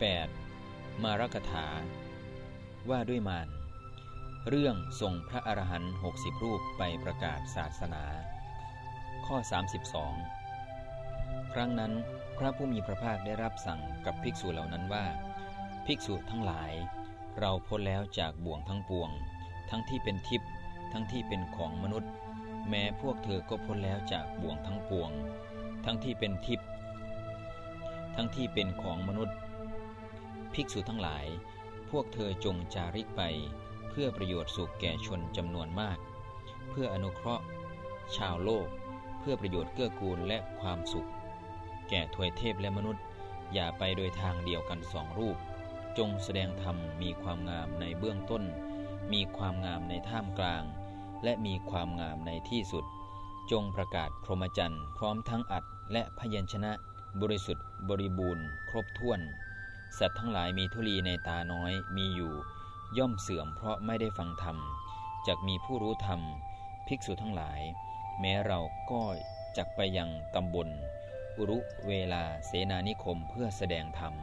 8. มารกถา ว่าด้วยมารเรื่องส่งพระอรหันต์60 รูปไปประกาศศาสนา ข้อ 32 ครั้งนั้นพระผู้มีพระภาคได้รับสั่งกับภิกษุเหล่านั้นว่า ภิกษุทั้งหลาย เราพ้นแล้วจากบ่วงทั้งปวง ทั้งที่เป็นทิพย์ทั้งที่เป็นของมนุษย์ แม้พวกเธอก็พ้นแล้วจากบ่วงทั้งปวง ทั้งที่เป็นทิพย์ทั้งที่เป็นของมนุษย์ ภิกษุทั้งหลาย พวกเธอจงจาริกไป เพื่อประโยชน์สุขแก่ชนจำนวนมาก เพื่ออนุเคราะห์ ชาวโลก เพื่อประโยชน์เกื้อกูลและความสุข แก่ทวยเทพและมนุษย์ อย่าไปโดยทางเดียวกันสองรูป จงแสดงธรรมมีความงามในเบื้องต้น มีความงามในท่ามกลาง และมีความงามในที่สุด จงประกาศพรหมจรรย์พร้อมทั้งอัดและพยัญชนะ บริสุทธิ์บริบูรณ์ ครบถ้วน สัตว์ทั้งหลายมีทุลีในตาน้อยมีอยู่ ย่อมเสื่อมเพราะไม่ได้ฟังธรรมจักมีผู้รู้ธรรม ภิกษุทั้งหลาย แม้เราก็จักไปยังตำบล อุรุเวลาเสนานิคมเพื่อแสดงธรรม